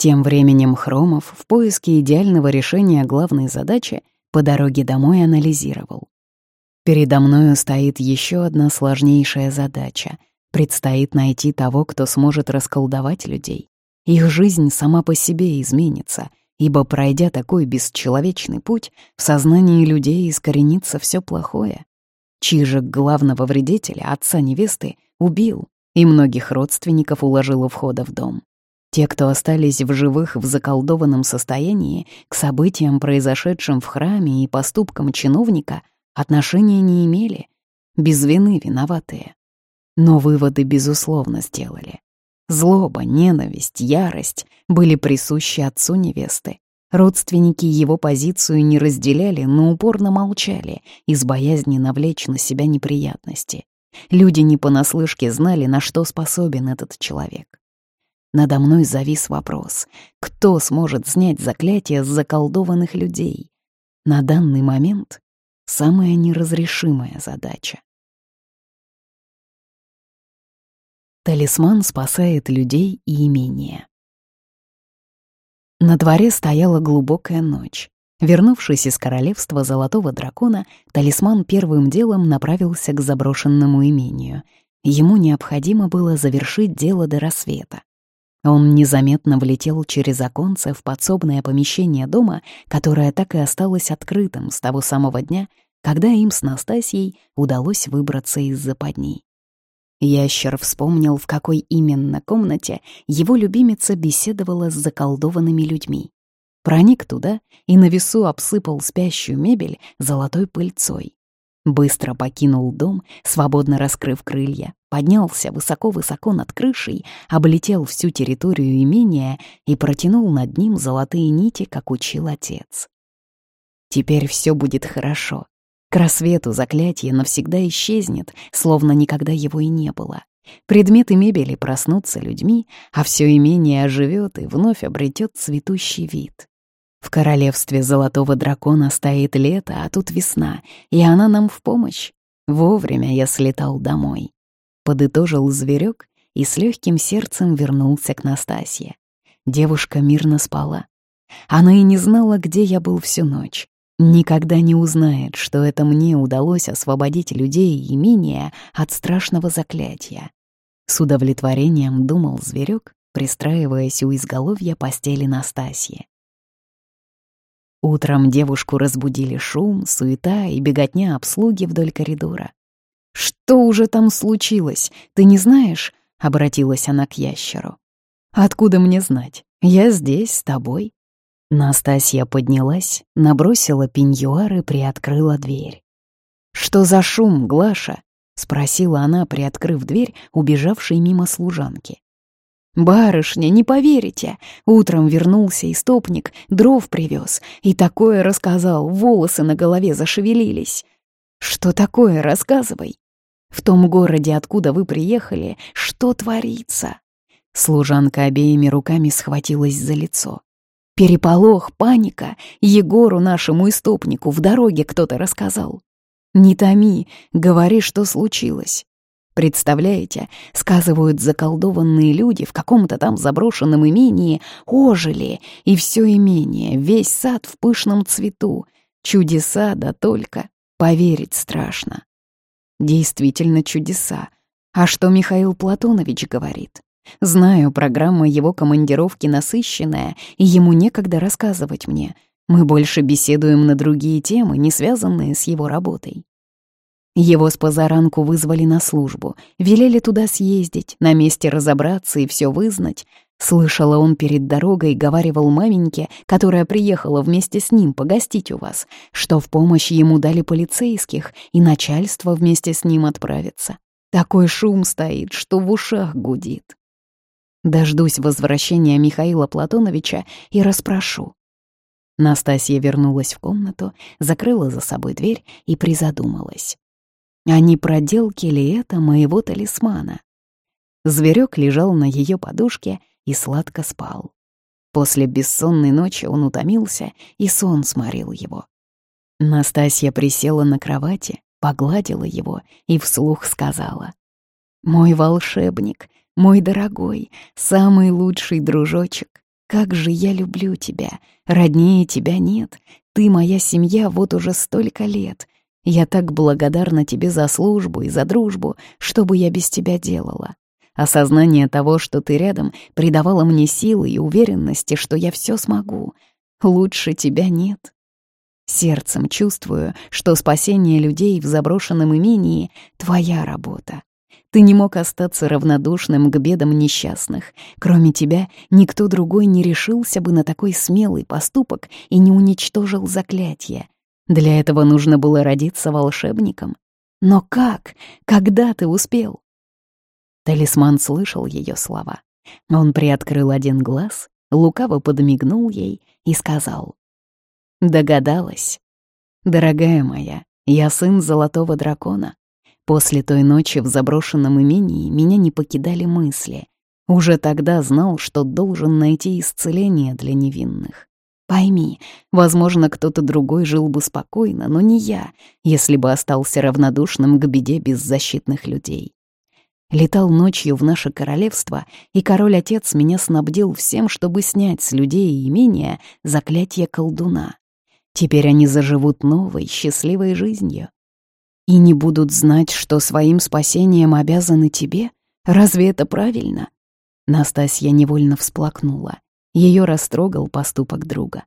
Тем временем Хромов в поиске идеального решения главной задачи по дороге домой анализировал. Передо мною стоит еще одна сложнейшая задача. Предстоит найти того, кто сможет расколдовать людей. Их жизнь сама по себе изменится, ибо, пройдя такой бесчеловечный путь, в сознании людей искоренится все плохое. Чижик главного вредителя, отца невесты, убил, и многих родственников уложил у входа в дом. Те, кто остались в живых в заколдованном состоянии, к событиям, произошедшим в храме и поступкам чиновника, отношения не имели, без вины виноватые. Но выводы, безусловно, сделали. Злоба, ненависть, ярость были присущи отцу невесты. Родственники его позицию не разделяли, но упорно молчали, из боязни навлечь на себя неприятности. Люди не понаслышке знали, на что способен этот человек. Надо мной завис вопрос, кто сможет снять заклятие с заколдованных людей? На данный момент самая неразрешимая задача. Талисман спасает людей и имения. На дворе стояла глубокая ночь. Вернувшись из королевства Золотого Дракона, талисман первым делом направился к заброшенному имению. Ему необходимо было завершить дело до рассвета. Он незаметно влетел через оконце в подсобное помещение дома, которое так и осталось открытым с того самого дня, когда им с Настасьей удалось выбраться из западней. Ящер вспомнил, в какой именно комнате его любимица беседовала с заколдованными людьми. Проник туда и на весу обсыпал спящую мебель золотой пыльцой. Быстро покинул дом, свободно раскрыв крылья, поднялся высоко-высоко над крышей, облетел всю территорию имения и протянул над ним золотые нити, как учил отец. Теперь все будет хорошо. К рассвету заклятие навсегда исчезнет, словно никогда его и не было. Предметы мебели проснутся людьми, а все имение оживет и вновь обретет цветущий вид. В королевстве золотого дракона стоит лето, а тут весна, и она нам в помощь. Вовремя я слетал домой. Подытожил зверек и с легким сердцем вернулся к Настасье. Девушка мирно спала. Она и не знала, где я был всю ночь. Никогда не узнает, что это мне удалось освободить людей и имения от страшного заклятия. С удовлетворением думал зверек, пристраиваясь у изголовья постели Настасьи. Утром девушку разбудили шум, суета и беготня обслуги вдоль коридора. «Что уже там случилось? Ты не знаешь?» — обратилась она к ящеру. «Откуда мне знать? Я здесь, с тобой». Настасья поднялась, набросила пеньюар и приоткрыла дверь. «Что за шум, Глаша?» — спросила она, приоткрыв дверь, убежавшей мимо служанки. «Барышня, не поверите! Утром вернулся истопник, дров привез и такое рассказал, волосы на голове зашевелились. Что такое, рассказывай. В том городе, откуда вы приехали, что творится?» Служанка обеими руками схватилась за лицо. Переполох, паника, Егору нашему истопнику в дороге кто-то рассказал. «Не томи, говори, что случилось». Представляете, сказывают заколдованные люди в каком-то там заброшенном имении ожили, и все имение, весь сад в пышном цвету. Чудеса, да только. Поверить страшно. Действительно чудеса. А что Михаил Платонович говорит? Знаю, программа его командировки насыщенная, и ему некогда рассказывать мне. Мы больше беседуем на другие темы, не связанные с его работой. Его с позаранку вызвали на службу, велели туда съездить, на месте разобраться и все вызнать. Слышала он перед дорогой, говаривал маменьке, которая приехала вместе с ним погостить у вас, что в помощь ему дали полицейских, и начальство вместе с ним отправится. Такой шум стоит, что в ушах гудит. Дождусь возвращения Михаила Платоновича и расспрошу. Настасья вернулась в комнату, закрыла за собой дверь и призадумалась. А не проделки ли это моего талисмана? Зверек лежал на ее подушке и сладко спал. После бессонной ночи он утомился, и сон сморил его. Настасья присела на кровати, погладила его и вслух сказала. «Мой волшебник, мой дорогой, самый лучший дружочек, Как же я люблю тебя! Роднее тебя нет. Ты моя семья вот уже столько лет. Я так благодарна тебе за службу и за дружбу, что бы я без тебя делала. Осознание того, что ты рядом, придавало мне силы и уверенности, что я все смогу. Лучше тебя нет. Сердцем чувствую, что спасение людей в заброшенном имении — твоя работа. Ты не мог остаться равнодушным к бедам несчастных. Кроме тебя, никто другой не решился бы на такой смелый поступок и не уничтожил заклятие. Для этого нужно было родиться волшебником. Но как? Когда ты успел? Талисман слышал ее слова. Он приоткрыл один глаз, лукаво подмигнул ей и сказал. «Догадалась. Дорогая моя, я сын золотого дракона. После той ночи в заброшенном имении меня не покидали мысли. Уже тогда знал, что должен найти исцеление для невинных. Пойми, возможно, кто-то другой жил бы спокойно, но не я, если бы остался равнодушным к беде беззащитных людей. Летал ночью в наше королевство, и король-отец меня снабдил всем, чтобы снять с людей и имения заклятие колдуна. Теперь они заживут новой, счастливой жизнью и не будут знать, что своим спасением обязаны тебе? Разве это правильно?» Настасья невольно всплакнула. Ее растрогал поступок друга.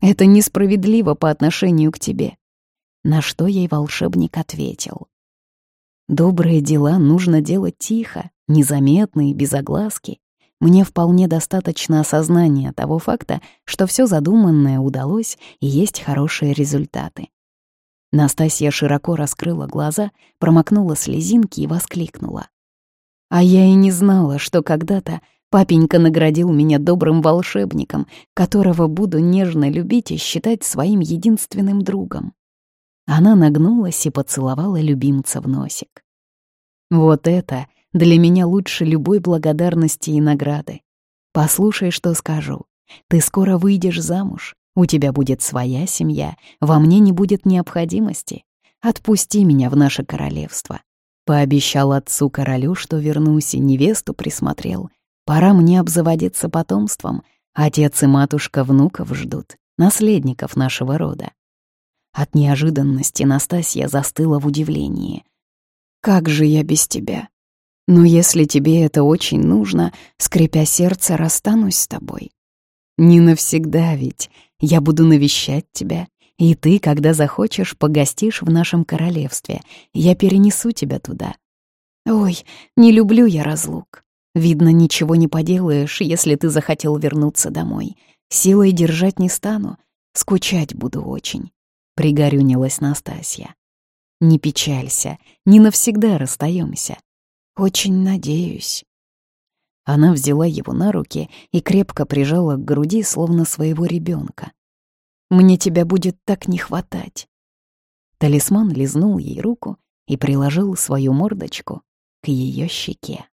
«Это несправедливо по отношению к тебе». На что ей волшебник ответил. «Добрые дела нужно делать тихо, незаметно и без огласки. Мне вполне достаточно осознания того факта, что все задуманное удалось и есть хорошие результаты. Настасья широко раскрыла глаза, промокнула слезинки и воскликнула. «А я и не знала, что когда-то папенька наградил меня добрым волшебником, которого буду нежно любить и считать своим единственным другом». Она нагнулась и поцеловала любимца в носик. «Вот это для меня лучше любой благодарности и награды. Послушай, что скажу. Ты скоро выйдешь замуж, у тебя будет своя семья, во мне не будет необходимости. Отпусти меня в наше королевство. Пообещал отцу-королю, что вернусь и невесту присмотрел. Пора мне обзаводиться потомством. Отец и матушка внуков ждут, наследников нашего рода. От неожиданности Настасья застыла в удивлении. «Как же я без тебя? Но если тебе это очень нужно, скрипя сердце, расстанусь с тобой. Не навсегда ведь, я буду навещать тебя, и ты, когда захочешь, погостишь в нашем королевстве. Я перенесу тебя туда. Ой, не люблю я разлук. Видно, ничего не поделаешь, если ты захотел вернуться домой. Силой держать не стану, скучать буду очень. Пригорюнилась Настасья. Не печалься, не навсегда расстаемся. Очень надеюсь. Она взяла его на руки и крепко прижала к груди, словно своего ребенка. «Мне тебя будет так не хватать». Талисман лизнул ей руку и приложил свою мордочку к ее щеке.